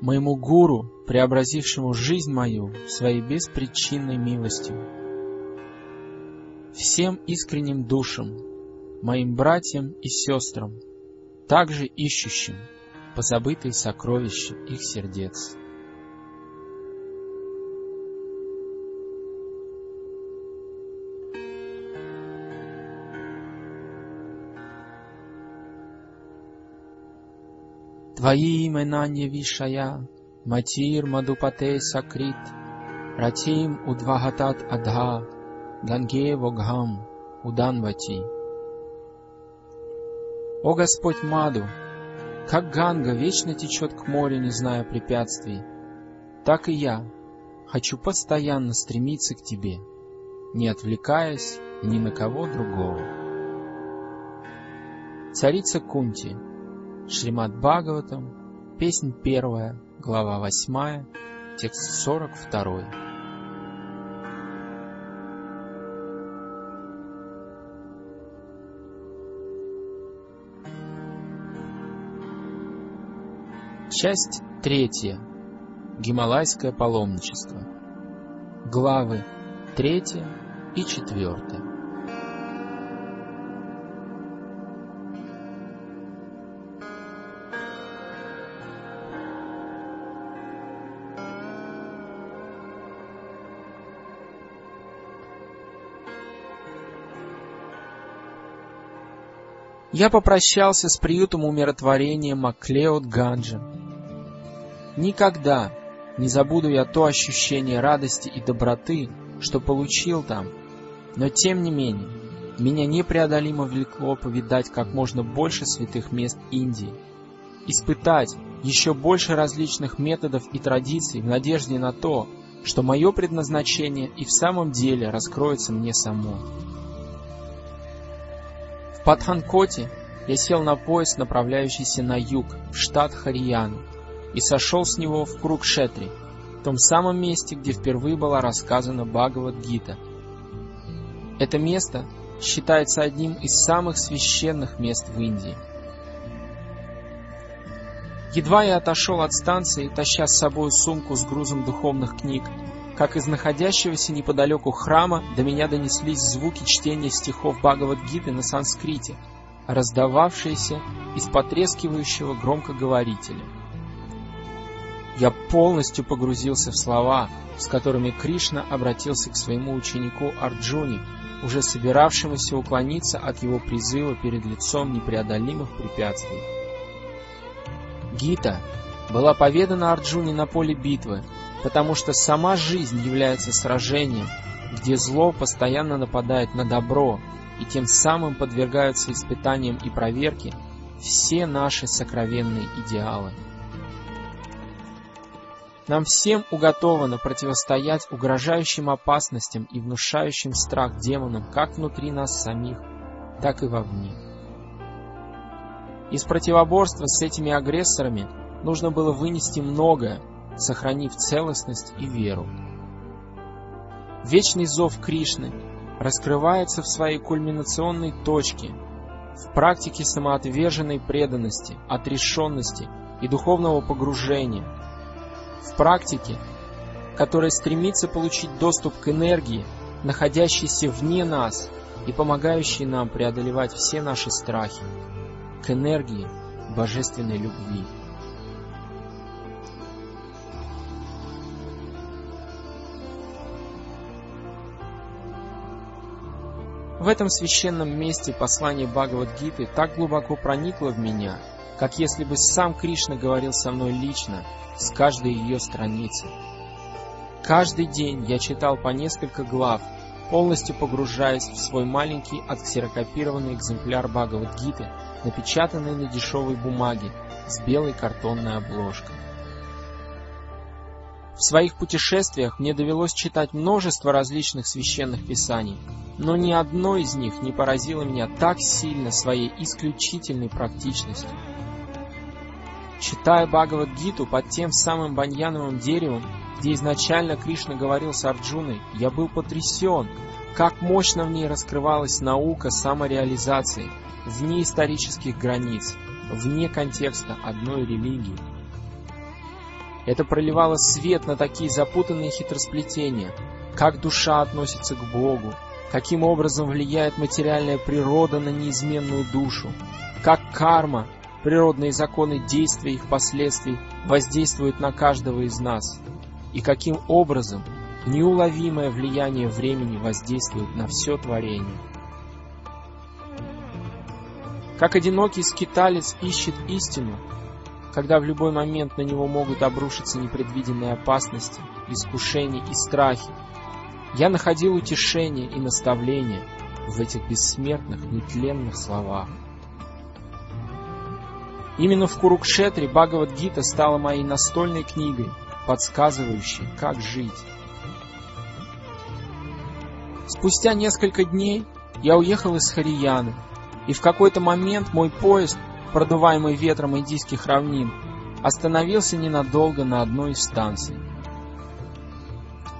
Моему гуру, преобразившему жизнь мою своей беспричинной милостью, всем искренним душам, моим братьям и сестрам, также ищущим позабытые сокровища их сердец. Твои имена не вишая, Матир Мадупате Сакрит, Ратим Удвагатат Адха, Ганге Вогхам, Уданвати. О Господь Маду, как Ганга вечно течет к морю, не зная препятствий, так и я хочу постоянно стремиться к Тебе, не отвлекаясь ни на кого другого. Царица Кунти, Шримад Бхагаватам, песнь первая, глава восьмая, текст сорок второй. Часть третья. Гималайское паломничество. Главы третья и четвертая. Я попрощался с приютом умиротворения Маклеод Ганджа. Никогда не забуду я то ощущение радости и доброты, что получил там, но тем не менее, меня непреодолимо влекло повидать как можно больше святых мест Индии, испытать еще больше различных методов и традиций в надежде на то, что мое предназначение и в самом деле раскроется мне само. Патханкоте я сел на поезд, направляющийся на юг, в штат Харияну, и сошел с него в круг Шетри, в том самом месте, где впервые была рассказана Бхагавад-гита. Это место считается одним из самых священных мест в Индии. Едва я отошел от станции, таща с собой сумку с грузом духовных книг, как из находящегося неподалеку храма до меня донеслись звуки чтения стихов Бхагавад-гиты на санскрите, раздававшиеся из потрескивающего громкоговорителя. Я полностью погрузился в слова, с которыми Кришна обратился к своему ученику Арджуне, уже собиравшемуся уклониться от его призыва перед лицом непреодолимых препятствий. Гита была поведана Арджуне на поле битвы, потому что сама жизнь является сражением, где зло постоянно нападает на добро, и тем самым подвергаются испытаниям и проверке все наши сокровенные идеалы. Нам всем уготовано противостоять угрожающим опасностям и внушающим страх демонам как внутри нас самих, так и вовне. Из противоборства с этими агрессорами нужно было вынести многое, сохранив целостность и веру. Вечный зов Кришны раскрывается в своей кульминационной точке, в практике самоотверженной преданности, отрешенности и духовного погружения, в практике, которая стремится получить доступ к энергии, находящейся вне нас и помогающей нам преодолевать все наши страхи, к энергии божественной любви. В этом священном месте послание Бхагавад-гиты так глубоко проникло в меня, как если бы сам Кришна говорил со мной лично, с каждой ее страницы. Каждый день я читал по несколько глав, полностью погружаясь в свой маленький отксерокопированный экземпляр Бхагавад-гиты, напечатанный на дешевой бумаге с белой картонной обложкой. В своих путешествиях мне довелось читать множество различных священных писаний, но ни одно из них не поразило меня так сильно своей исключительной практичностью. Читая Бхагавад-гиту под тем самым баньяновым деревом, где изначально Кришна говорил с Арджуной, я был потрясен, как мощно в ней раскрывалась наука самореализации, вне исторических границ, вне контекста одной религии. Это проливало свет на такие запутанные хитросплетения, как душа относится к Богу, каким образом влияет материальная природа на неизменную душу, как карма, природные законы действия и их последствий воздействуют на каждого из нас, и каким образом неуловимое влияние времени воздействует на все творение. Как одинокий скиталец ищет истину, когда в любой момент на него могут обрушиться непредвиденные опасности, искушения и страхи. Я находил утешение и наставление в этих бессмертных, нетленных словах. Именно в Курукшетре Бхагавад-гита стала моей настольной книгой, подсказывающей, как жить. Спустя несколько дней я уехал из Харияны, и в какой-то момент мой поезд продуваемый ветром индийских равнин, остановился ненадолго на одной из станций.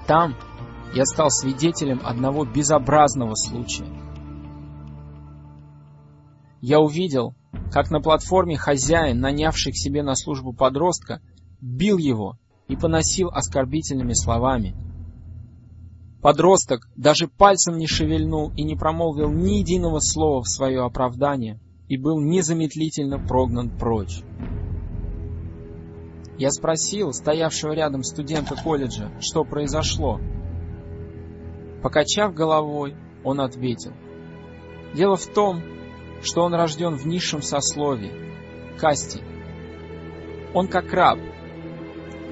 Там я стал свидетелем одного безобразного случая. Я увидел, как на платформе хозяин, нанявший к себе на службу подростка, бил его и поносил оскорбительными словами. Подросток даже пальцем не шевельнул и не промолвил ни единого слова в свое оправдание, и был незамедлительно прогнан прочь. Я спросил стоявшего рядом студента колледжа, что произошло. Покачав головой, он ответил. Дело в том, что он рожден в низшем сословии, касте. Он как раб.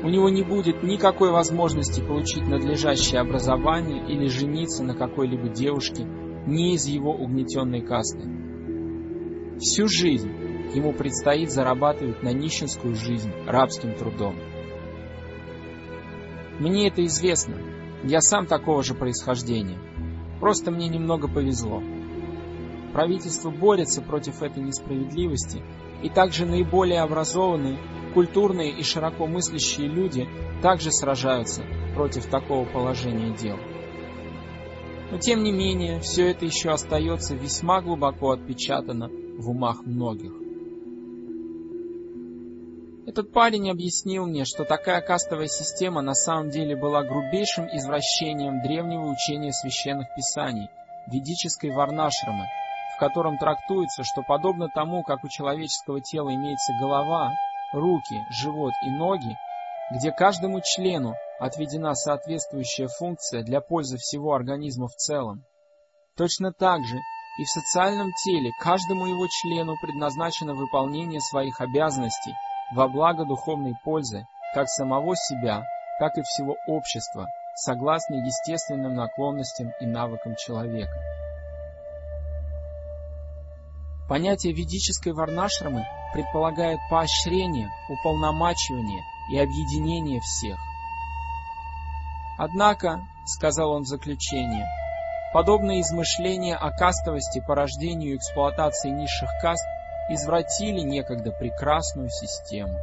У него не будет никакой возможности получить надлежащее образование или жениться на какой-либо девушке не из его угнетенной касты. Всю жизнь ему предстоит зарабатывать на нищенскую жизнь рабским трудом. Мне это известно. Я сам такого же происхождения. Просто мне немного повезло. Правительство борется против этой несправедливости, и также наиболее образованные, культурные и широко мыслящие люди также сражаются против такого положения дел. Но тем не менее, все это еще остается весьма глубоко отпечатано в умах многих. Этот парень объяснил мне, что такая кастовая система на самом деле была грубейшим извращением древнего учения священных писаний, ведической варнашрамы, в котором трактуется, что подобно тому, как у человеческого тела имеется голова, руки, живот и ноги, где каждому члену отведена соответствующая функция для пользы всего организма в целом, точно так же и в социальном теле каждому его члену предназначено выполнение своих обязанностей во благо духовной пользы как самого себя, так и всего общества, согласно естественным наклонностям и навыкам человека. Понятие ведической варнашрамы предполагает поощрение, уполномачивание и объединение всех. Однако, сказал он в заключение, Подобные измышления о кастовости по рождению и эксплуатации низших каст извратили некогда прекрасную систему.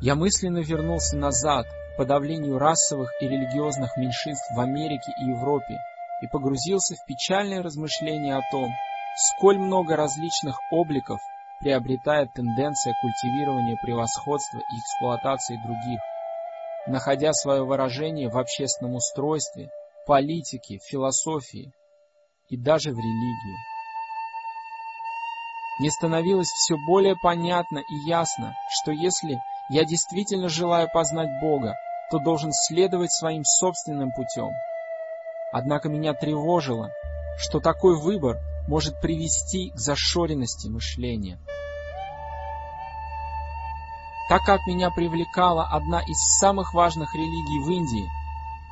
Я мысленно вернулся назад к подавлению расовых и религиозных меньшинств в Америке и Европе и погрузился в печальные размышления о том, сколь много различных обликов приобретает тенденция культивирования превосходства и эксплуатации других, находя свое выражение в общественном устройстве, политике, философии и даже в религии. Мне становилось все более понятно и ясно, что если я действительно желаю познать Бога, то должен следовать своим собственным путем. Однако меня тревожило, что такой выбор может привести к зашоренности мышления. Так как меня привлекала одна из самых важных религий в Индии,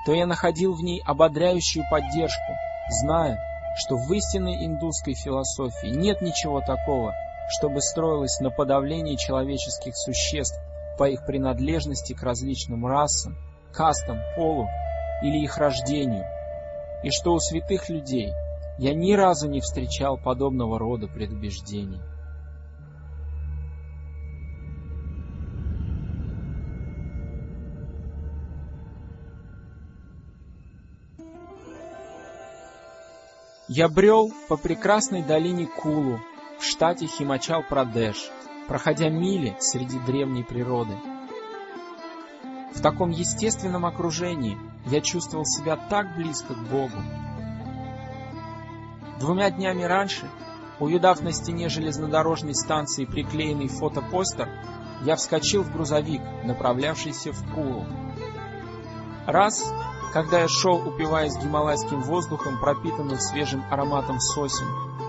то я находил в ней ободряющую поддержку, зная, что в истинной индусской философии нет ничего такого, чтобы строилось на подавлении человеческих существ по их принадлежности к различным расам, кастам, полу или их рождению, и что у святых людей я ни разу не встречал подобного рода предубеждений. Я брел по прекрасной долине Кулу в штате Химачал-Прадеш, проходя мили среди древней природы. В таком естественном окружении я чувствовал себя так близко к Богу. Двумя днями раньше, увидав на стене железнодорожной станции приклеенный фотопостер, я вскочил в грузовик, направлявшийся в Кулу. Раз когда я шел, упиваясь гималайским воздухом, пропитанным свежим ароматом сосен,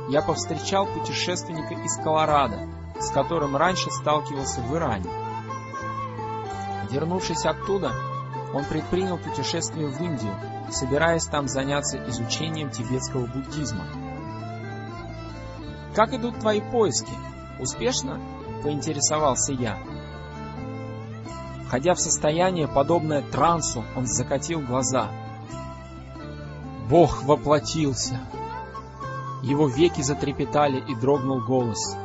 я повстречал путешественника из Колорадо, с которым раньше сталкивался в Иране. Вернувшись оттуда, он предпринял путешествие в Индию, собираясь там заняться изучением тибетского буддизма. «Как идут твои поиски? Успешно?» — поинтересовался я. Входя в состояние, подобное трансу, он закатил глаза. Бог воплотился. Его веки затрепетали и дрогнул голос.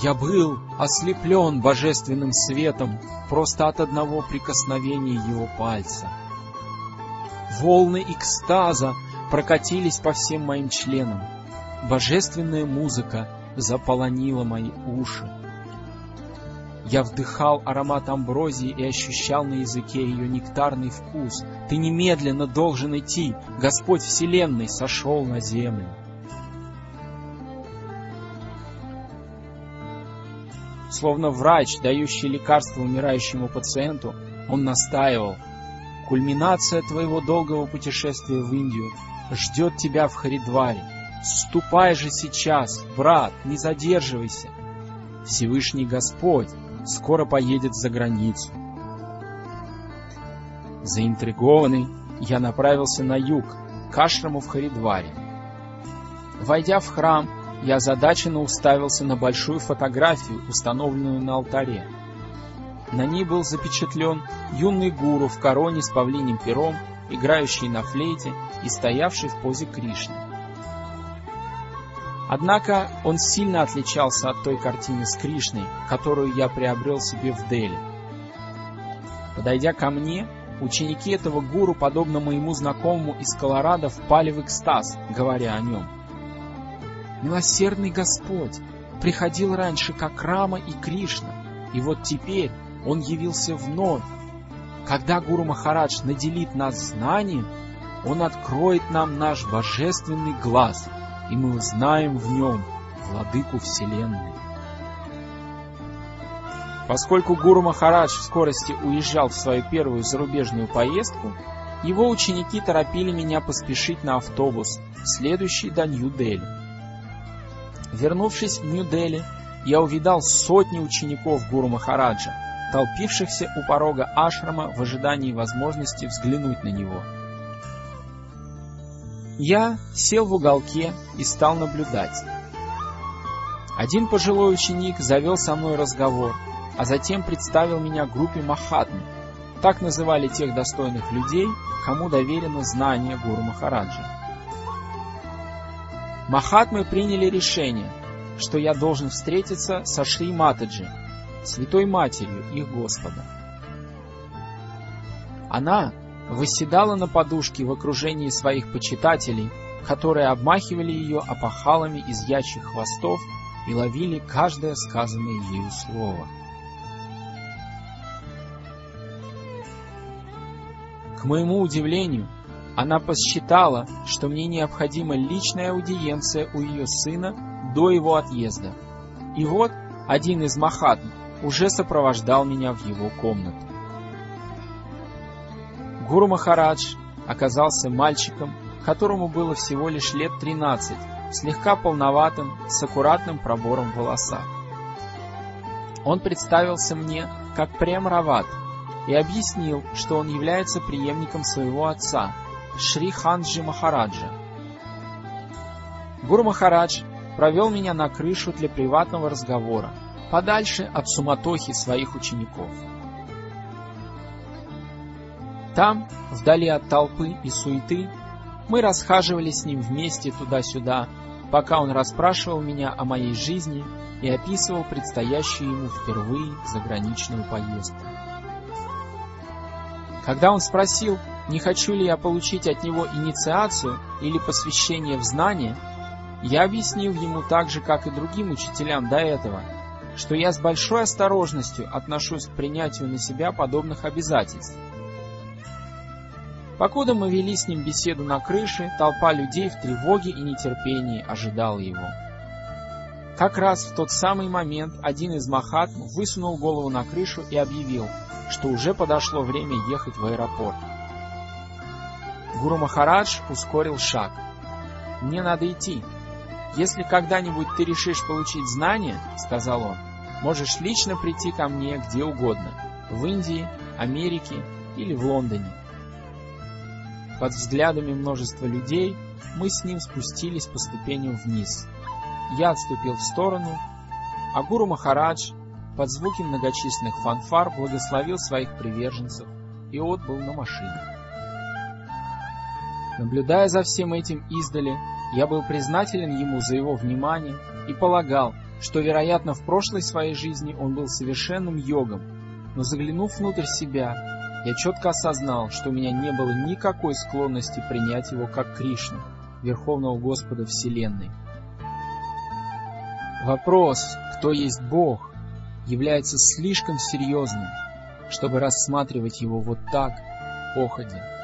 Я был ослеплен божественным светом просто от одного прикосновения его пальца. Волны экстаза прокатились по всем моим членам. Божественная музыка заполонила мои уши. Я вдыхал аромат амброзии и ощущал на языке ее нектарный вкус. Ты немедленно должен идти. Господь Вселенной сошел на землю. Словно врач, дающий лекарство умирающему пациенту, он настаивал. Кульминация твоего долгого путешествия в Индию ждет тебя в Харидваре. Ступай же сейчас, брат, не задерживайся. Всевышний Господь скоро поедет за границу. Заинтригованный, я направился на юг, к ашраму в Харидваре. Войдя в храм, я озадаченно уставился на большую фотографию, установленную на алтаре. На ней был запечатлен юный гуру в короне с павлиним пером, играющий на флейте и стоявший в позе Кришны. Однако он сильно отличался от той картины с Кришной, которую я приобрел себе в Дели. Подойдя ко мне, ученики этого гуру, подобно моему знакомому из Колорадо, впали в экстаз, говоря о нем. Милосердный Господь приходил раньше как Рама и Кришна, и вот теперь он явился вновь. Когда Гуру Махарадж наделит нас знанием, он откроет нам наш божественный глаз — и мы узнаем в нем владыку Вселенной. Поскольку Гуру Махарадж в скорости уезжал в свою первую зарубежную поездку, его ученики торопили меня поспешить на автобус, следующий до Нью-Дели. Вернувшись в Нью-Дели, я увидал сотни учеников Гуру Махараджа, толпившихся у порога ашрама в ожидании возможности взглянуть на него. Я сел в уголке и стал наблюдать. Один пожилой ученик завел со мной разговор, а затем представил меня группе Махатм. Так называли тех достойных людей, кому доверено знание Гуру Махараджа. Махатмы приняли решение, что я должен встретиться со Шри Матаджи, Святой Матерью их Господа. Она восседала на подушке в окружении своих почитателей, которые обмахивали ее опахалами из ячьих хвостов и ловили каждое сказанное ею слово. К моему удивлению, она посчитала, что мне необходима личная аудиенция у ее сына до его отъезда. И вот один из Махатм уже сопровождал меня в его комнату. Гуру Махарадж оказался мальчиком, которому было всего лишь лет 13, слегка полноватым, с аккуратным пробором в волосах. Он представился мне как Прем Рават и объяснил, что он является преемником своего отца, Шри Ханджи Махараджа. Гуру Махарадж провел меня на крышу для приватного разговора, подальше от суматохи своих учеников. Там, вдали от толпы и суеты, мы расхаживали с ним вместе туда-сюда, пока он расспрашивал меня о моей жизни и описывал предстоящую ему впервые заграничную поездку. Когда он спросил, не хочу ли я получить от него инициацию или посвящение в знания, я объяснил ему так же, как и другим учителям до этого, что я с большой осторожностью отношусь к принятию на себя подобных обязательств. Покуда мы вели с ним беседу на крыше, толпа людей в тревоге и нетерпении ожидала его. Как раз в тот самый момент один из махат высунул голову на крышу и объявил, что уже подошло время ехать в аэропорт. Гуру Махарадж ускорил шаг. «Мне надо идти. Если когда-нибудь ты решишь получить знания, — сказал он, — можешь лично прийти ко мне где угодно, в Индии, Америке или в Лондоне. Под взглядами множества людей мы с ним спустились по ступеням вниз. Я отступил в сторону, а Гуру Махарадж под звуки многочисленных фанфар благословил своих приверженцев и отбыл на машине. Наблюдая за всем этим издали, я был признателен ему за его внимание и полагал, что, вероятно, в прошлой своей жизни он был совершенным йогом, но заглянув внутрь себя, я четко осознал, что у меня не было никакой склонности принять его как Кришну, Верховного Господа Вселенной. Вопрос, кто есть Бог, является слишком серьезным, чтобы рассматривать его вот так, походя.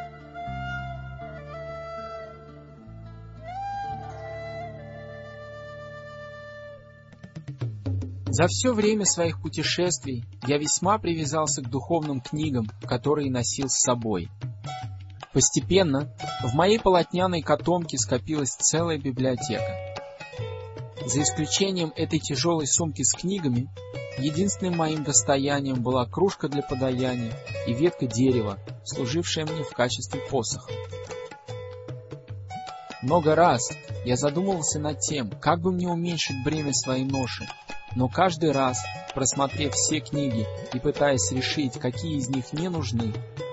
За все время своих путешествий я весьма привязался к духовным книгам, которые носил с собой. Постепенно в моей полотняной котомке скопилась целая библиотека. За исключением этой тяжелой сумки с книгами, единственным моим достоянием была кружка для подаяния и ветка дерева, служившая мне в качестве посоха. Много раз я задумывался над тем, как бы мне уменьшить бремя своей ноши, но каждый раз, просмотрев все книги и пытаясь решить, какие из них не нужны,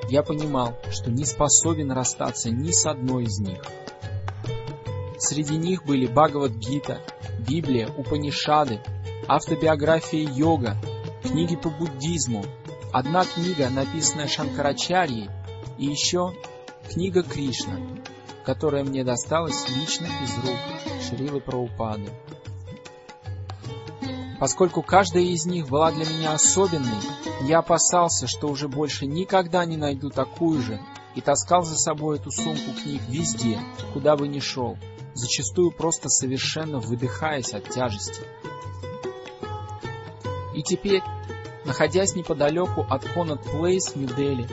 я понимал, что не способен расстаться ни с одной из них. Среди них были Бхагавад-гита, Библия, Упанишады, автобиография йога, книги по буддизму, одна книга, написанная Шанкарачарьей, и еще книга Кришна, которая мне досталась лично из рук Шрилы Праупады. Поскольку каждая из них была для меня особенной, я опасался, что уже больше никогда не найду такую же, и таскал за собой эту сумку книг везде, куда бы ни шел, зачастую просто совершенно выдыхаясь от тяжести. И теперь, находясь неподалеку от Connaught Place в Нью-Дели,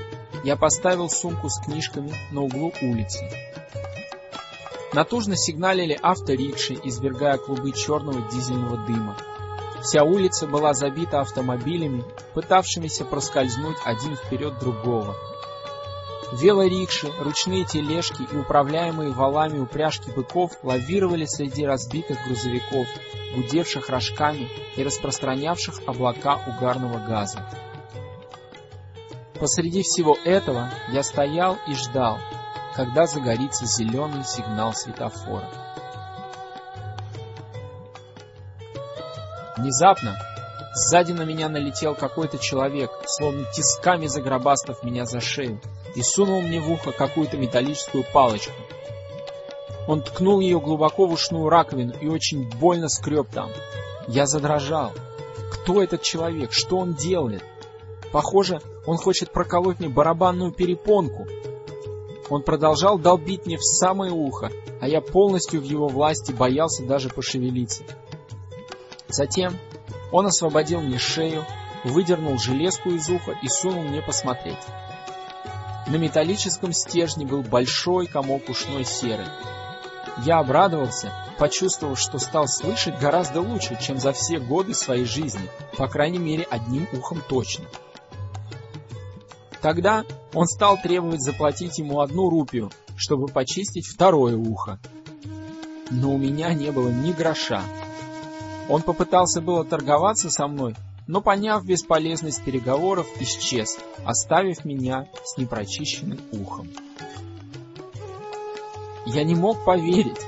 я поставил сумку с книжками на углу улицы. Натужно сигналили авторикши, извергая клубы черного дизельного дыма. Вся улица была забита автомобилями, пытавшимися проскользнуть один вперед другого. Велорикши, ручные тележки и управляемые валами упряжки быков лавировали среди разбитых грузовиков, гудевших рожками и распространявших облака угарного газа. Посреди всего этого я стоял и ждал, когда загорится зеленый сигнал светофора. Внезапно сзади на меня налетел какой-то человек, словно тисками загробастав меня за шею, и сунул мне в ухо какую-то металлическую палочку. Он ткнул ее глубоко в ушную раковину и очень больно скреб там. Я задрожал. Кто этот человек? Что он делает? Похоже, он хочет проколоть мне барабанную перепонку. Он продолжал долбить мне в самое ухо, а я полностью в его власти боялся даже пошевелиться. Затем он освободил мне шею, выдернул железку из уха и сунул мне посмотреть. На металлическом стержне был большой комок ушной серы. Я обрадовался, почувствовав, что стал слышать гораздо лучше, чем за все годы своей жизни, по крайней мере, одним ухом точно. Тогда он стал требовать заплатить ему одну рупию, чтобы почистить второе ухо. Но у меня не было ни гроша, Он попытался было торговаться со мной, но, поняв бесполезность переговоров, исчез, оставив меня с непрочищенным ухом. Я не мог поверить.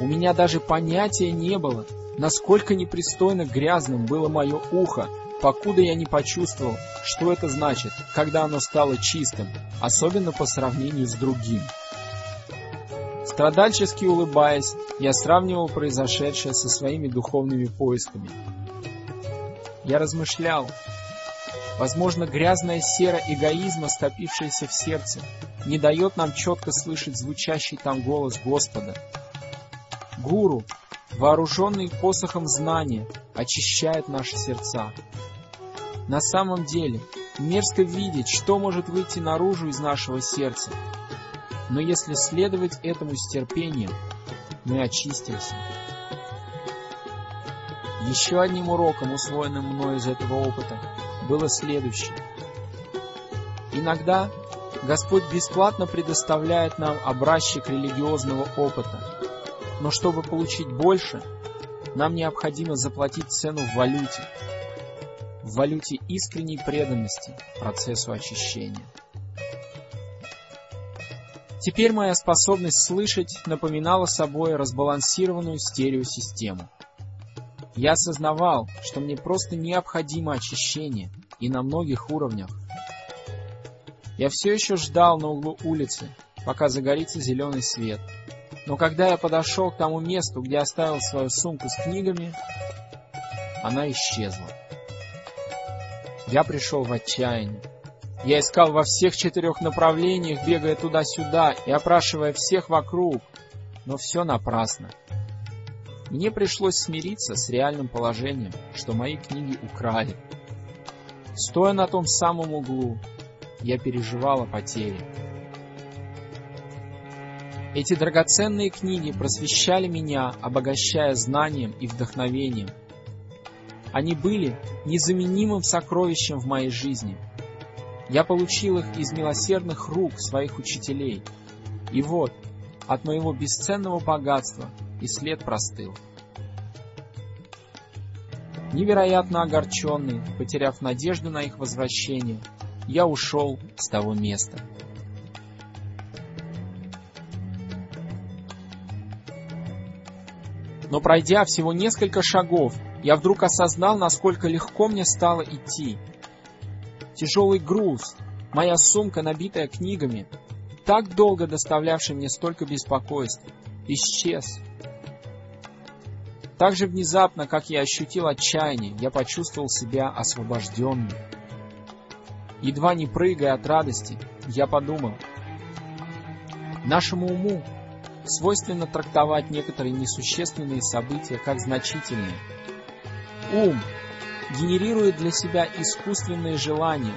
У меня даже понятия не было, насколько непристойно грязным было мое ухо, покуда я не почувствовал, что это значит, когда оно стало чистым, особенно по сравнению с другим. Страдальчески улыбаясь, я сравнивал произошедшее со своими духовными поисками. Я размышлял. Возможно, грязная сера эгоизма, стопившаяся в сердце, не дает нам четко слышать звучащий там голос Господа. Гуру, вооруженный посохом знания, очищает наши сердца. На самом деле, мерзко видеть, что может выйти наружу из нашего сердца. Но если следовать этому с терпением, мы очистимся. Еще одним уроком, усвоенным мной из этого опыта, было следующее. Иногда Господь бесплатно предоставляет нам образчик религиозного опыта, но чтобы получить больше, нам необходимо заплатить цену в валюте, в валюте искренней преданности процессу очищения. Теперь моя способность слышать напоминала собой разбалансированную стереосистему. Я осознавал, что мне просто необходимо очищение, и на многих уровнях. Я все еще ждал на углу улицы, пока загорится зеленый свет. Но когда я подошел к тому месту, где оставил свою сумку с книгами, она исчезла. Я пришел в отчаяние. Я искал во всех четырех направлениях, бегая туда-сюда и опрашивая всех вокруг, но все напрасно. Мне пришлось смириться с реальным положением, что мои книги украли. Стоя на том самом углу, я переживал о потере. Эти драгоценные книги просвещали меня, обогащая знанием и вдохновением. Они были незаменимым сокровищем в моей жизни. Я получил их из милосердных рук своих учителей. И вот, от моего бесценного богатства и след простыл. Невероятно огорченный, потеряв надежду на их возвращение, я ушел с того места. Но пройдя всего несколько шагов, я вдруг осознал, насколько легко мне стало идти. Тяжелый груз, моя сумка, набитая книгами, так долго доставлявший мне столько беспокойств, исчез. Так же внезапно, как я ощутил отчаяние, я почувствовал себя освобожденным. Едва не прыгая от радости, я подумал, нашему уму свойственно трактовать некоторые несущественные события как значительные. Ум генерирует для себя искусственные желания,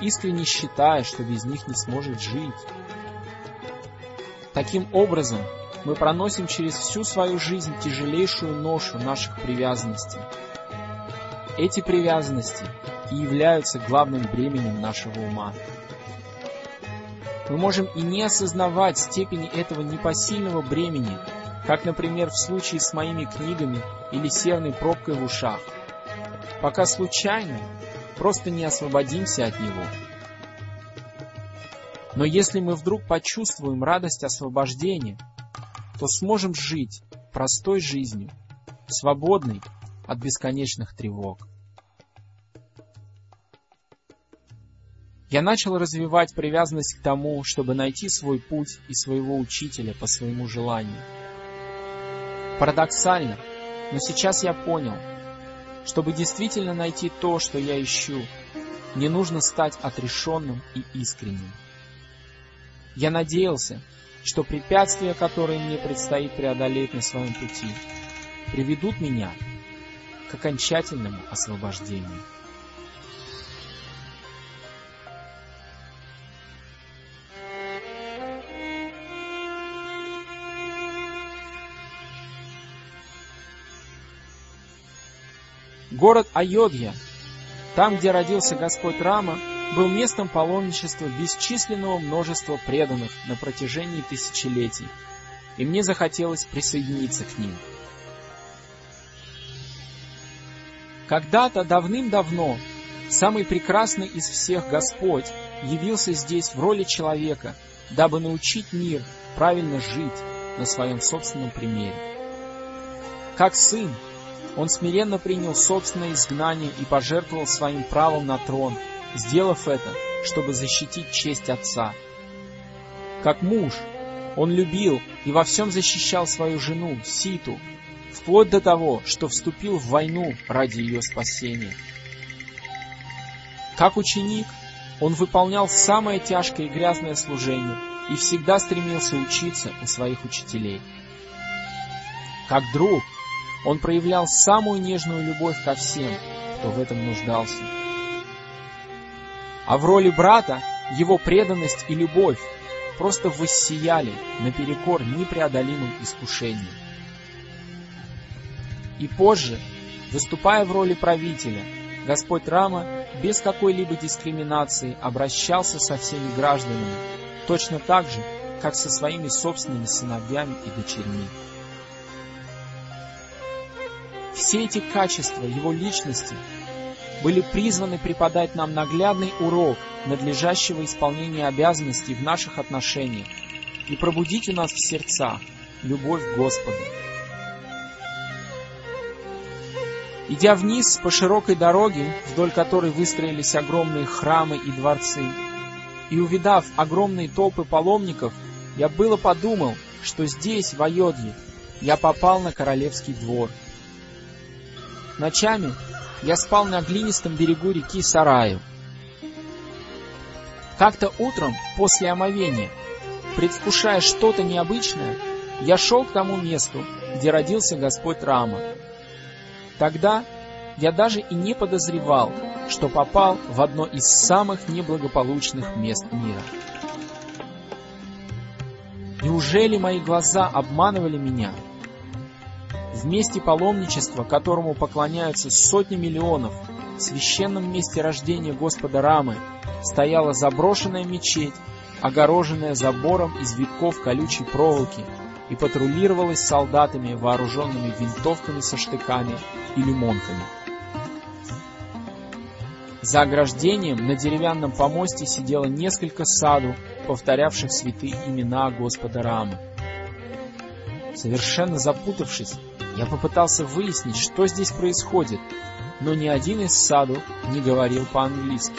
искренне считая, что без них не сможет жить. Таким образом, мы проносим через всю свою жизнь тяжелейшую ношу наших привязанностей. Эти привязанности и являются главным бременем нашего ума. Мы можем и не осознавать степени этого непосильного бремени, как, например, в случае с моими книгами или серной пробкой в ушах, пока случайно просто не освободимся от него. Но если мы вдруг почувствуем радость освобождения, то сможем жить простой жизнью, свободной от бесконечных тревог. Я начал развивать привязанность к тому, чтобы найти свой путь и своего учителя по своему желанию. Парадоксально, но сейчас я понял, чтобы действительно найти то, что я ищу, мне нужно стать отрешенным и искренним. Я надеялся, что препятствия, которые мне предстоит преодолеть на своем пути, приведут меня к окончательному освобождению. Город Айодья, там, где родился Господь Рама, был местом паломничества бесчисленного множества преданных на протяжении тысячелетий, и мне захотелось присоединиться к ним. Когда-то давным-давно самый прекрасный из всех Господь явился здесь в роли человека, дабы научить мир правильно жить на своем собственном примере. Как сын, он смиренно принял собственное изгнание и пожертвовал своим правом на трон, сделав это, чтобы защитить честь отца. Как муж, он любил и во всем защищал свою жену, Ситу, вплоть до того, что вступил в войну ради ее спасения. Как ученик, он выполнял самое тяжкое и грязное служение и всегда стремился учиться у своих учителей. Как друг, он проявлял самую нежную любовь ко всем, кто в этом нуждался. А в роли брата его преданность и любовь просто воссияли наперекор непреодолимым искушениям. И позже, выступая в роли правителя, Господь Рама без какой-либо дискриминации обращался со всеми гражданами, точно так же, как со своими собственными сыновьями и дочерьми. Все эти качества его личности были призваны преподать нам наглядный урок надлежащего исполнения обязанностей в наших отношениях и пробудить у нас в сердцах любовь к Господу. Идя вниз по широкой дороге, вдоль которой выстроились огромные храмы и дворцы, и увидав огромные толпы паломников, я было подумал, что здесь, в Айодье, я попал на королевский двор. Ночами я спал на глинистом берегу реки Сараю. Как-то утром, после омовения, предвкушая что-то необычное, я шел к тому месту, где родился Господь Рама. Тогда я даже и не подозревал, что попал в одно из самых неблагополучных мест мира. Неужели мои глаза обманывали меня? В месте паломничества, которому поклоняются сотни миллионов, в священном месте рождения Господа Рамы, стояла заброшенная мечеть, огороженная забором из витков колючей проволоки, и патрулировалась солдатами, вооруженными винтовками со штыками и лимонками. За ограждением на деревянном помосте сидело несколько саду, повторявших святые имена Господа Рамы. Совершенно запутавшись, я попытался выяснить, что здесь происходит, но ни один из саду не говорил по-английски.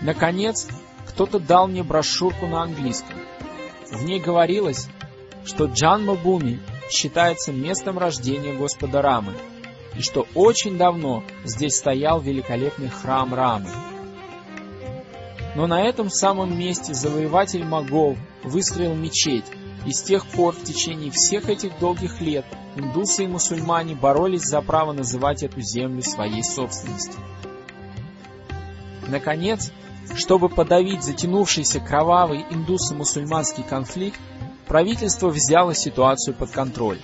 Наконец, кто-то дал мне брошюрку на английском. В ней говорилось, что Джанмабуми считается местом рождения Господа Рамы, и что очень давно здесь стоял великолепный храм Рамы. Но на этом самом месте завоеватель Могол выстроил мечеть, и с тех пор в течение всех этих долгих лет индусы и мусульмане боролись за право называть эту землю своей собственностью. Наконец, чтобы подавить затянувшийся кровавый индусо-мусульманский конфликт, правительство взяло ситуацию под контроль.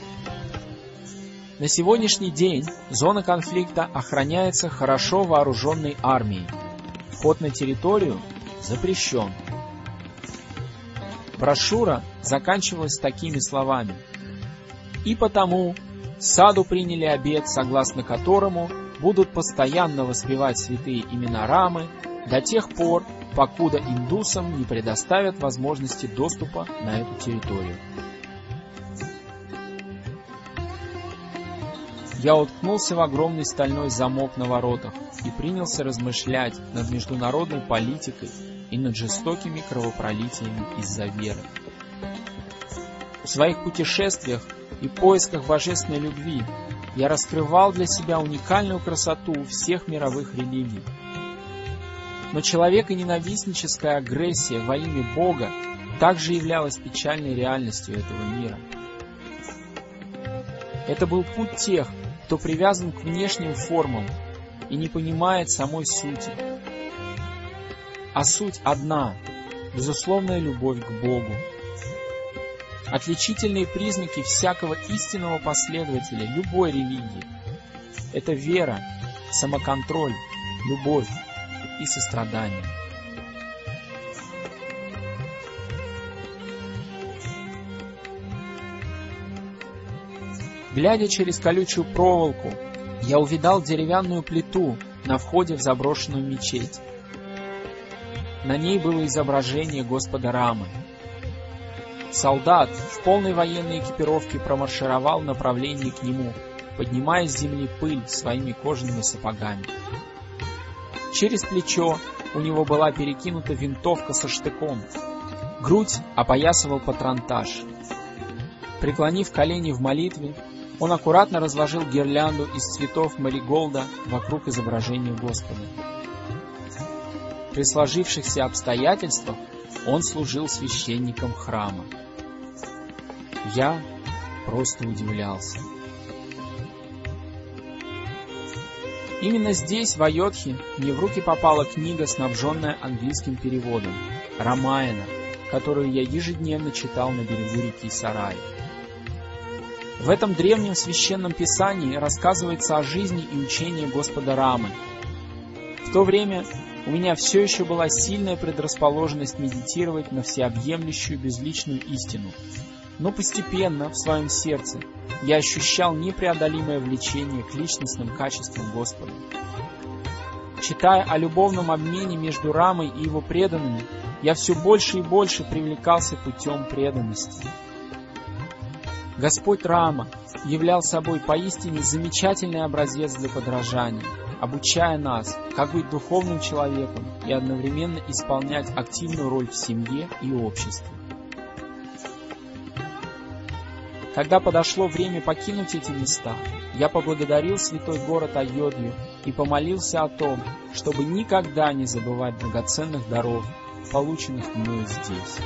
На сегодняшний день зона конфликта охраняется хорошо вооруженной армией. Вход на территорию запрещен. Брошюра заканчивалась такими словами. И потому саду приняли обет, согласно которому будут постоянно воспевать святые имена Рамы до тех пор, покуда индусам не предоставят возможности доступа на эту территорию. Я уткнулся в огромный стальной замок на воротах и принялся размышлять над международной политикой и над жестокими кровопролитиями из-за веры. В своих путешествиях и поисках божественной любви я раскрывал для себя уникальную красоту всех мировых религий. Но человеконенавистническая агрессия во имя Бога также являлась печальной реальностью этого мира. Это был путь тех, кто привязан к внешним формам и не понимает самой сути. А суть одна – безусловная любовь к Богу. Отличительные признаки всякого истинного последователя любой религии – это вера, самоконтроль, любовь и сострадание. Глядя через колючую проволоку, я увидал деревянную плиту на входе в заброшенную мечеть. На ней было изображение Господа Рамы. Солдат в полной военной экипировке промаршировал в направлении к нему, поднимая с земли пыль своими кожаными сапогами. Через плечо у него была перекинута винтовка со штыком. Грудь опоясывал патронтаж. Преклонив колени в молитве, он аккуратно разложил гирлянду из цветов мариголда вокруг изображения Господа. При сложившихся обстоятельствах он служил священником храма. Я просто удивлялся. Именно здесь, в Айотхе, мне в руки попала книга, снабженная английским переводом, Рамаяна, которую я ежедневно читал на берегу реки Сарай. В этом древнем священном писании рассказывается о жизни и учении Господа Рамы. В то время у меня все еще была сильная предрасположенность медитировать на всеобъемлющую безличную истину. Но постепенно в своем сердце я ощущал непреодолимое влечение к личностным качествам Господа. Читая о любовном обмене между Рамой и его преданными, я все больше и больше привлекался путем преданности. Господь Рама являл собой поистине замечательный образец для подражания, обучая нас, как быть духовным человеком и одновременно исполнять активную роль в семье и обществе. Когда подошло время покинуть эти места, я поблагодарил святой город Айодью и помолился о том, чтобы никогда не забывать драгоценных даров, полученных мною здесь.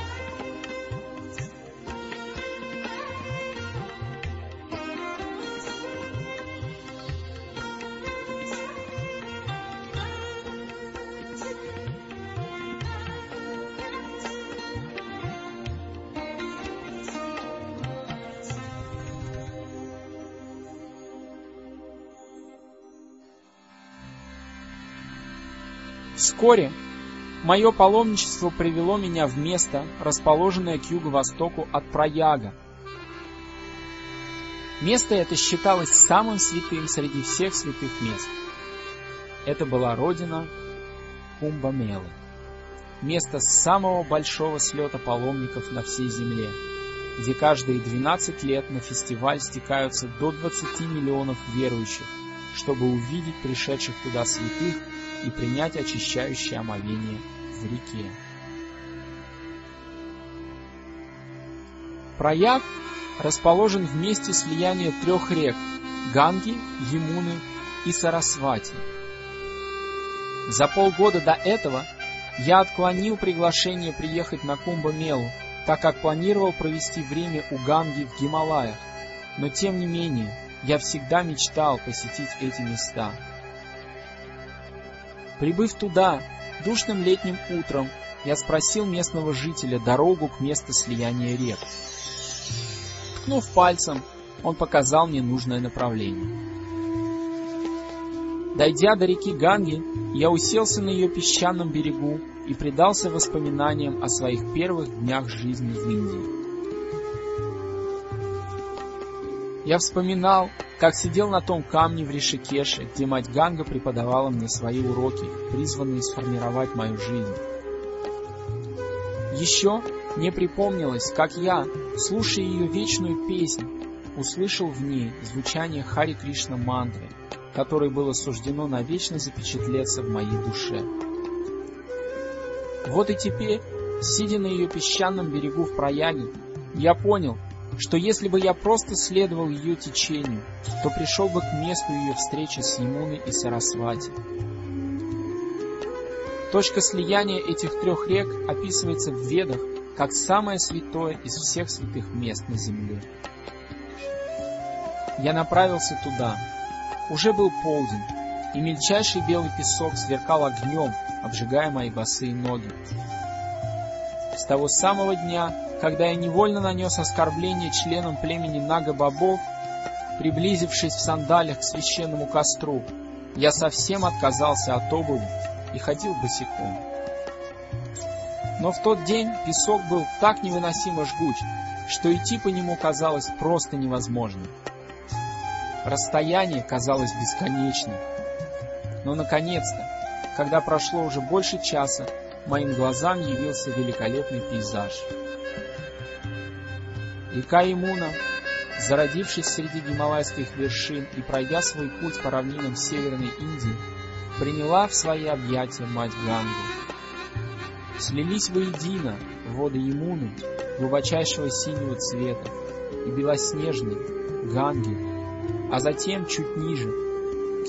Вскоре мое паломничество привело меня в место, расположенное к юго-востоку от Праяга. Место это считалось самым святым среди всех святых мест. Это была родина Кумбамелы, место самого большого слета паломников на всей земле, где каждые 12 лет на фестиваль стекаются до 20 миллионов верующих, чтобы увидеть пришедших туда святых и принять очищающее омовение в реке. Прояв расположен в месте слияния трех рек – Ганги, Емуны и Сарасвати. За полгода до этого я отклонил приглашение приехать на Кумба-Мелу, так как планировал провести время у Ганги в Гималаях, но тем не менее я всегда мечтал посетить эти места – Прибыв туда, душным летним утром, я спросил местного жителя дорогу к месту слияния рек. Ткнув пальцем, он показал мне нужное направление. Дойдя до реки Ганги, я уселся на ее песчаном берегу и предался воспоминаниям о своих первых днях жизни в Индии. Я вспоминал, как сидел на том камне в Ришикеше, где мать Ганга преподавала мне свои уроки, призванные сформировать мою жизнь. Еще мне припомнилось, как я, слушая ее вечную песнь, услышал в ней звучание Хари Кришна мантры, которой было суждено навечно запечатлеться в моей душе. Вот и теперь, сидя на ее песчаном берегу в Праяге, я понял, что если бы я просто следовал ее течению, то пришел бы к месту ее встречи с Емуной и Сарасвати. Точка слияния этих трех рек описывается в Ведах как самое святое из всех святых мест на земле. Я направился туда. Уже был полдень, и мельчайший белый песок сверкал огнем, обжигая мои босые ноги. С того самого дня когда я невольно нанес оскорбление членам племени Нага-Бабов, приблизившись в сандалиях к священному костру, я совсем отказался от обуви и ходил босиком. Но в тот день песок был так невыносимо жгуч, что идти по нему казалось просто невозможным. Расстояние казалось бесконечным. Но, наконец-то, когда прошло уже больше часа, моим глазам явился великолепный пейзаж. Река Имуна, зародившись среди гималайских вершин и пройдя свой путь по равнинам Северной Индии, приняла в свои объятия мать Гангу. Слились воедино воды Имуны, глубочайшего синего цвета, и белоснежной Ганги, а затем чуть ниже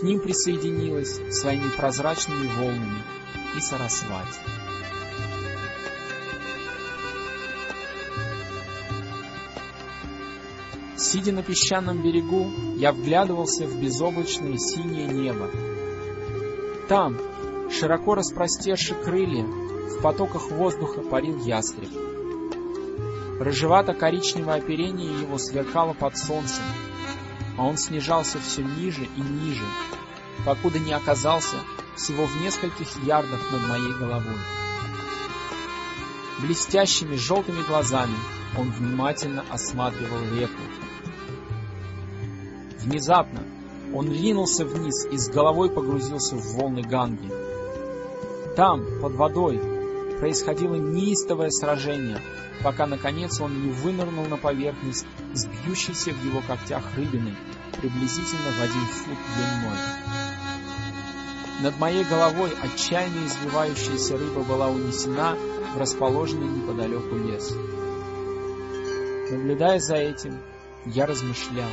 к ним присоединилась своими прозрачными волнами и Сарасвати. Сидя на песчаном берегу, я вглядывался в безоблачное синее небо. Там, широко распростерши крылья, в потоках воздуха парил ястреб. Рыжевато-коричневое оперение его сверкало под солнцем, а он снижался все ниже и ниже, покуда не оказался всего в нескольких ярдах над моей головой. Блестящими желтыми глазами он внимательно осматривал реку. Внезапно он ринулся вниз и с головой погрузился в волны Ганги. Там, под водой, происходило неистовое сражение, пока, наконец, он не вынырнул на поверхность с бьющейся в его когтях рыбиной, приблизительно в один фут длиной. Над моей головой отчаянно извивающаяся рыба была унесена в расположенный неподалеку лес. Наблюдая за этим, я размышлял.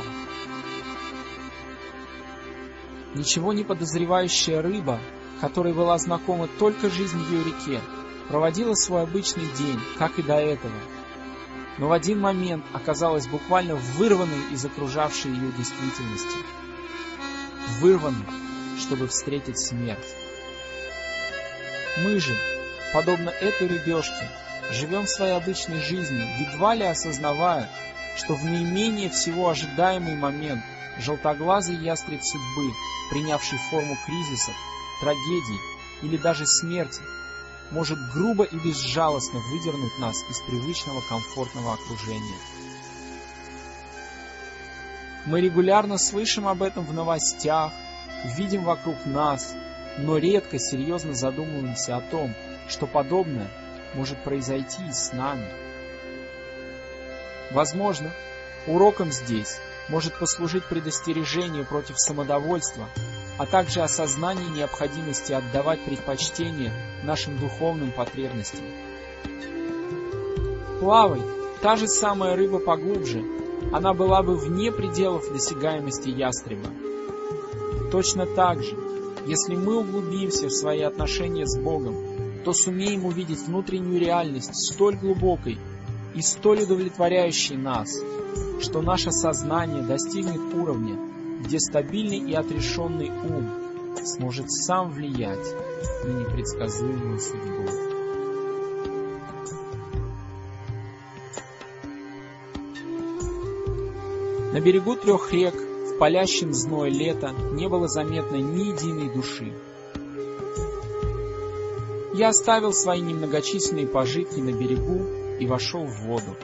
Ничего не подозревающая рыба, которой была знакома только жизнь в ее реке, проводила свой обычный день, как и до этого. Но в один момент оказалась буквально вырванной из окружавшей ее действительности. Вырванной, чтобы встретить смерть. Мы же, подобно этой рыбешке, живем своей обычной жизнью, едва ли осознавая, что в наименее всего ожидаемый момент желтоглазый ястреб судьбы, принявший форму кризисов, трагедий или даже смерти, может грубо и безжалостно выдернуть нас из привычного комфортного окружения. Мы регулярно слышим об этом в новостях, видим вокруг нас, но редко серьезно задумываемся о том, что подобное может произойти и с нами. Возможно, уроком здесь может послужить предостережение против самодовольства а также осознание необходимости отдавать предпочтение нашим духовным потребностям. Плавай, та же самая рыба поглубже, она была бы вне пределов досягаемости ястреба. Точно так же, если мы углубимся в свои отношения с Богом, то сумеем увидеть внутреннюю реальность столь глубокой и столь удовлетворяющей нас, что наше сознание достигнет уровня, где стабильный и отрешенный ум сможет сам влиять на непредсказуемую судьбу. На берегу трех рек в палящем зной лета не было заметно ни единой души. Я оставил свои немногочисленные пожитки на берегу и вошел в воду.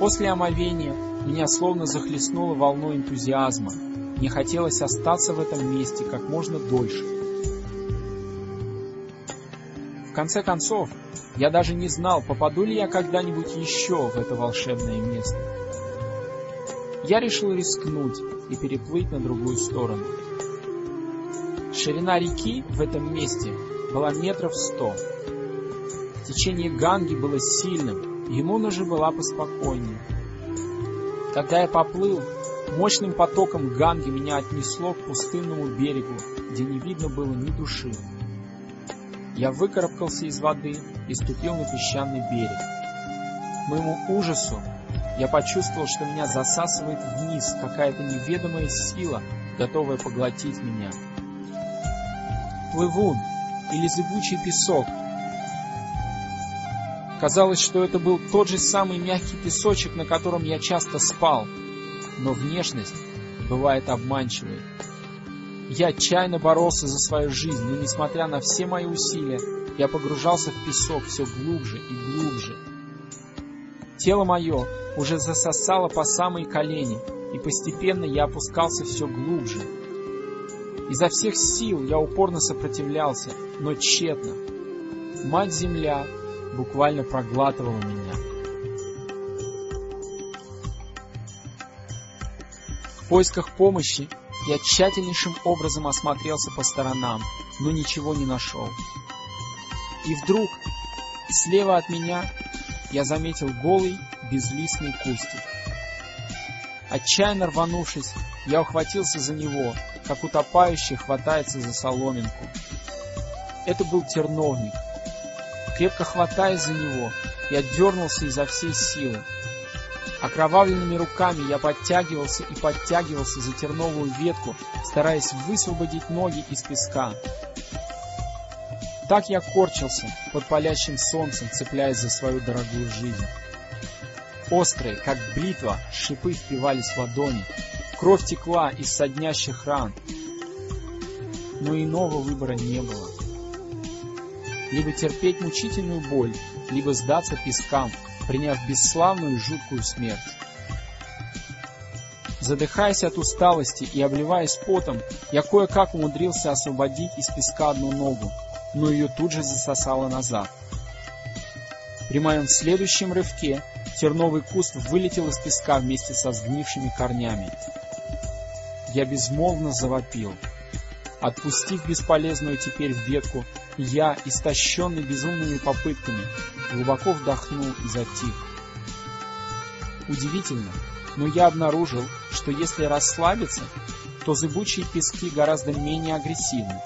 После омовения меня словно захлестнуло волной энтузиазма. Мне хотелось остаться в этом месте как можно дольше. В конце концов, я даже не знал, попаду ли я когда-нибудь еще в это волшебное место. Я решил рискнуть и переплыть на другую сторону. Ширина реки в этом месте была метров сто. Течение Ганги было сильным, ему же была поспокойнее. Когда я поплыл, мощным потоком Ганги меня отнесло к пустынному берегу, где не видно было ни души. Я выкарабкался из воды и ступил на песчаный берег. К моему ужасу я почувствовал, что меня засасывает вниз какая-то неведомая сила, готовая поглотить меня. Плывун или зыбучий песок Казалось, что это был тот же самый мягкий песочек, на котором я часто спал. Но внешность бывает обманчивой. Я отчаянно боролся за свою жизнь, но несмотря на все мои усилия, я погружался в песок все глубже и глубже. Тело мое уже засосало по самые колени, и постепенно я опускался все глубже. Изо всех сил я упорно сопротивлялся, но тщетно. Мать-Земля буквально проглатывала меня. В поисках помощи я тщательнейшим образом осмотрелся по сторонам, но ничего не нашел. И вдруг слева от меня я заметил голый безлистный кустик. Отчаянно рванувшись, я ухватился за него, как утопающий хватается за соломинку. Это был терновник. Крепко хватаясь за него, я дернулся изо всей силы. Окровавленными руками я подтягивался и подтягивался за терновую ветку, стараясь высвободить ноги из песка. Так я корчился под палящим солнцем, цепляясь за свою дорогую жизнь. Острые, как бритва, шипы впивались в ладони. Кровь текла из соднящих ран. Но иного выбора не было. Либо терпеть мучительную боль, либо сдаться пескам, приняв бесславную жуткую смерть. Задыхаясь от усталости и обливаясь потом, я кое-как умудрился освободить из песка одну ногу, но ее тут же засосало назад. При моем следующем рывке терновый куст вылетел из песка вместе со сгнившими корнями. Я безмолвно завопил. Отпустив бесполезную теперь ветку, я, истощенный безумными попытками, глубоко вдохнул и затих. Удивительно, но я обнаружил, что если расслабиться, то зыбучие пески гораздо менее агрессивны.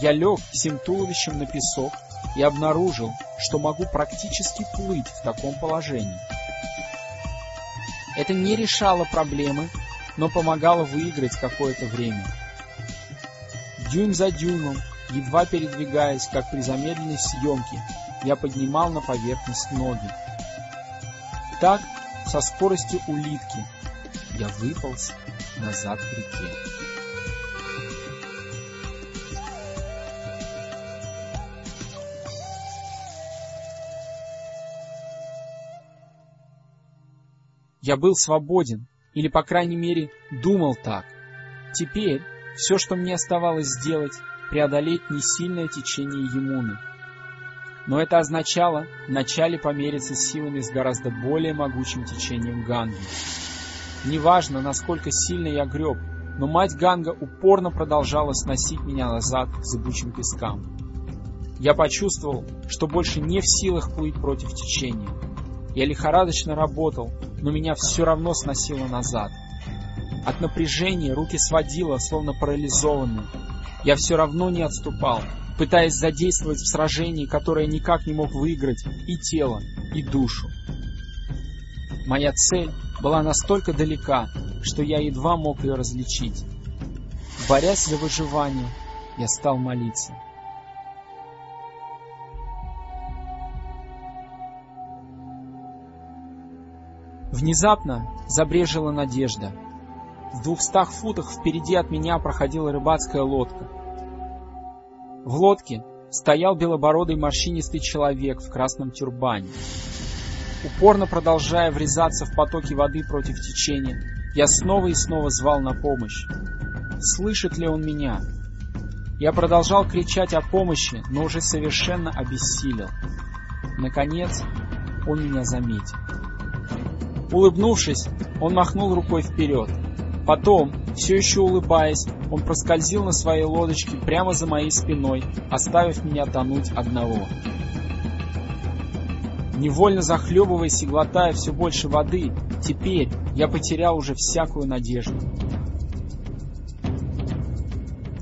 Я лег всем туловищем на песок и обнаружил, что могу практически плыть в таком положении. Это не решало проблемы, но помогало выиграть какое-то время. Дюйм за дюймом, едва передвигаясь, как при замедленной съемке, я поднимал на поверхность ноги. Так, со скоростью улитки, я выполз назад к реке. Я был свободен, или, по крайней мере, думал так. Теперь все, что мне оставалось сделать, преодолеть несильное течение Емуны. Но это означало вначале помериться силами с гораздо более могучим течением Ганги. Неважно, насколько сильно я греб, но мать Ганга упорно продолжала сносить меня назад к зыбучим пескам. Я почувствовал, что больше не в силах плыть против течения. Я лихорадочно работал, но меня все равно сносило назад. От напряжения руки сводило, словно парализованные. Я все равно не отступал, пытаясь задействовать в сражении, которое никак не мог выиграть, и тело, и душу. Моя цель была настолько далека, что я едва мог ее различить. Борясь за выживание, я стал молиться. Внезапно забрежила надежда. В двухстах футах впереди от меня проходила рыбацкая лодка. В лодке стоял белобородый морщинистый человек в красном тюрбане. Упорно продолжая врезаться в потоки воды против течения, я снова и снова звал на помощь. Слышит ли он меня? Я продолжал кричать о помощи, но уже совершенно обессилел. Наконец, он меня заметил. Улыбнувшись, он махнул рукой вперед. Потом, все еще улыбаясь, он проскользил на своей лодочке прямо за моей спиной, оставив меня тонуть одного. Невольно захлебываясь и глотая все больше воды, теперь я потерял уже всякую надежду.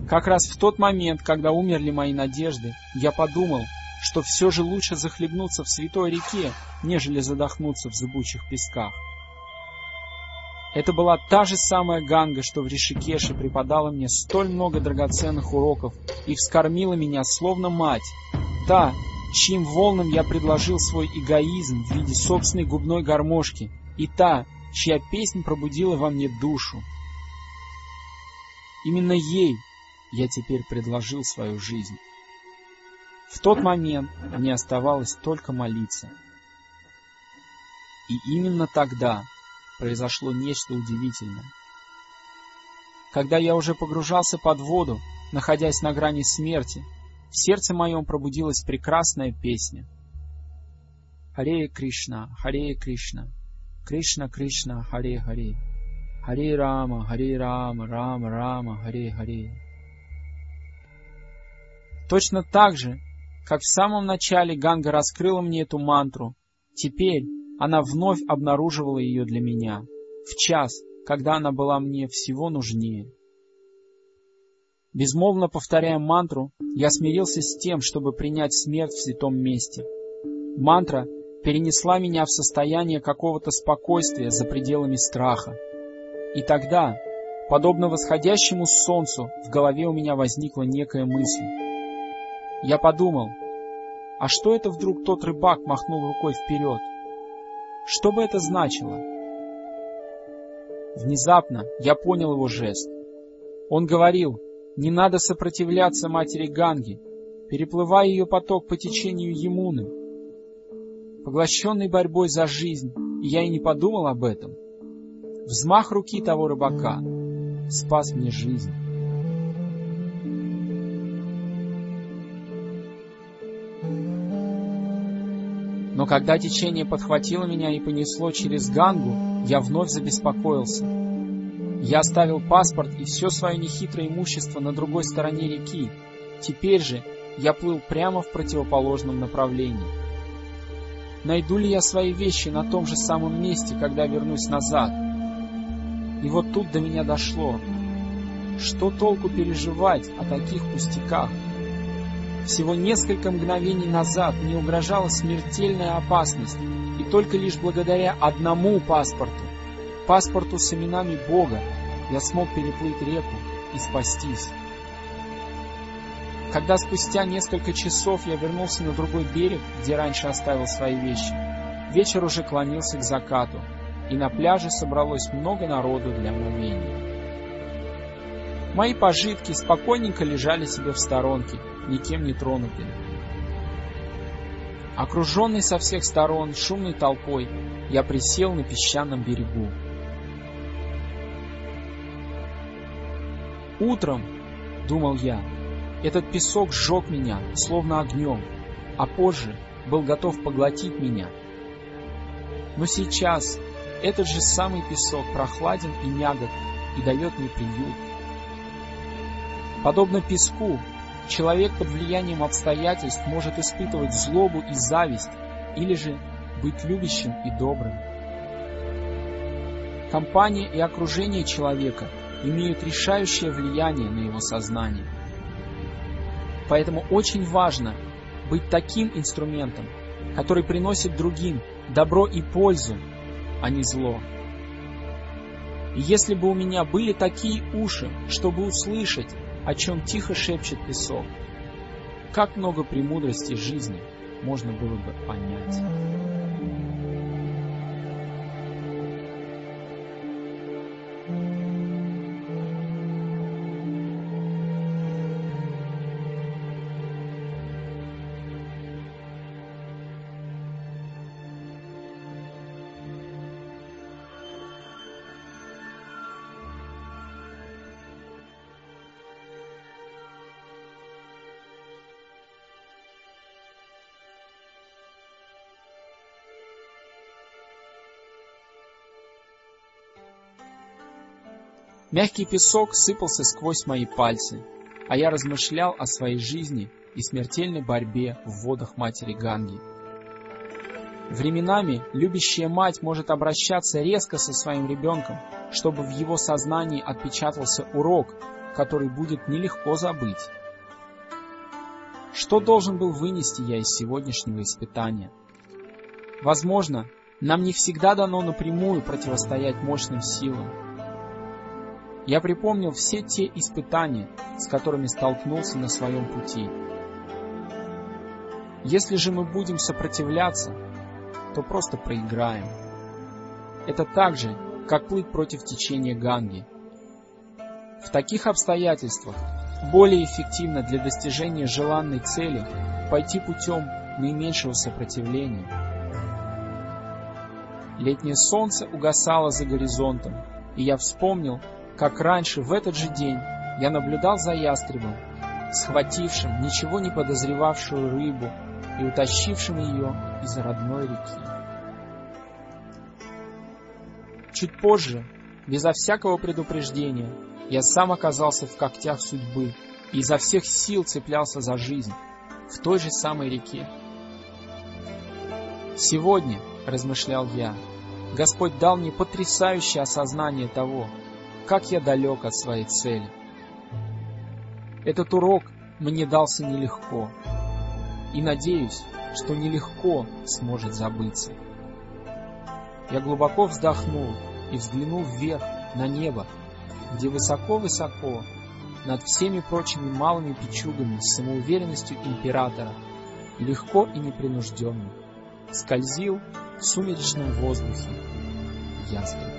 Как раз в тот момент, когда умерли мои надежды, я подумал, что все же лучше захлебнуться в святой реке, нежели задохнуться в зыбучих песках. Это была та же самая Ганга, что в Ришикеше преподала мне столь много драгоценных уроков и вскормила меня словно мать. Та, чьим волнам я предложил свой эгоизм в виде собственной губной гармошки, и та, чья песня пробудила во мне душу. Именно ей я теперь предложил свою жизнь. В тот момент мне оставалось только молиться. И именно тогда произошло нечто удивительное. Когда я уже погружался под воду, находясь на грани смерти, в сердце моем пробудилась прекрасная песня. Харе Кришна, Харе Кришна, Кришна Кришна, Харе Харе, Харе Рама, Харе Рама, Рама Рама, Харе Харе. Точно так же, как в самом начале Ганга раскрыла мне эту мантру, теперь она вновь обнаруживала ее для меня, в час, когда она была мне всего нужнее. Безмолвно повторяя мантру, я смирился с тем, чтобы принять смерть в святом месте. Мантра перенесла меня в состояние какого-то спокойствия за пределами страха. И тогда, подобно восходящему солнцу, в голове у меня возникла некая мысль. Я подумал, а что это вдруг тот рыбак махнул рукой вперед? Что бы это значило? Внезапно я понял его жест. Он говорил, не надо сопротивляться матери Ганги, переплывая ее поток по течению Емуны. Поглощенный борьбой за жизнь, я и не подумал об этом. Взмах руки того рыбака спас мне жизнь. Когда течение подхватило меня и понесло через Гангу, я вновь забеспокоился. Я оставил паспорт и все свое нехитрое имущество на другой стороне реки. Теперь же я плыл прямо в противоположном направлении. Найду ли я свои вещи на том же самом месте, когда вернусь назад? И вот тут до меня дошло. Что толку переживать о таких пустяках? Всего несколько мгновений назад мне угрожала смертельная опасность, и только лишь благодаря одному паспорту, паспорту с именами Бога, я смог переплыть реку и спастись. Когда спустя несколько часов я вернулся на другой берег, где раньше оставил свои вещи, вечер уже клонился к закату, и на пляже собралось много народу для мгновения. Мои пожитки спокойненько лежали себе в сторонке, никем не тронутые. Окруженный со всех сторон шумной толпой, я присел на песчаном берегу. Утром, думал я, этот песок сжег меня, словно огнем, а позже был готов поглотить меня. Но сейчас этот же самый песок прохладен и мягок и дает мне приют. Подобно песку, Человек под влиянием обстоятельств может испытывать злобу и зависть, или же быть любящим и добрым. Компания и окружение человека имеют решающее влияние на его сознание. Поэтому очень важно быть таким инструментом, который приносит другим добро и пользу, а не зло. И если бы у меня были такие уши, чтобы услышать, о чем тихо шепчет песок. Как много премудростей жизни можно было бы понять. Мягкий песок сыпался сквозь мои пальцы, а я размышлял о своей жизни и смертельной борьбе в водах матери Ганги. Временами любящая мать может обращаться резко со своим ребенком, чтобы в его сознании отпечатался урок, который будет нелегко забыть. Что должен был вынести я из сегодняшнего испытания? Возможно, нам не всегда дано напрямую противостоять мощным силам, я припомнил все те испытания, с которыми столкнулся на своем пути. Если же мы будем сопротивляться, то просто проиграем. Это так же, как плыть против течения Ганги. В таких обстоятельствах более эффективно для достижения желанной цели пойти путем наименьшего сопротивления. Летнее солнце угасало за горизонтом, и я вспомнил, как раньше в этот же день я наблюдал за ястребом, схватившим ничего не подозревавшую рыбу и утащившим ее из родной реки. Чуть позже, безо всякого предупреждения, я сам оказался в когтях судьбы и изо всех сил цеплялся за жизнь в той же самой реке. Сегодня, размышлял я, Господь дал мне потрясающее осознание того, как я далек от своей цели. Этот урок мне дался нелегко, и надеюсь, что нелегко сможет забыться. Я глубоко вздохнул и взглянул вверх на небо, где высоко-высоко, над всеми прочими малыми печугами с самоуверенностью императора, легко и непринужденно, скользил в сумеречном воздухе ястреб.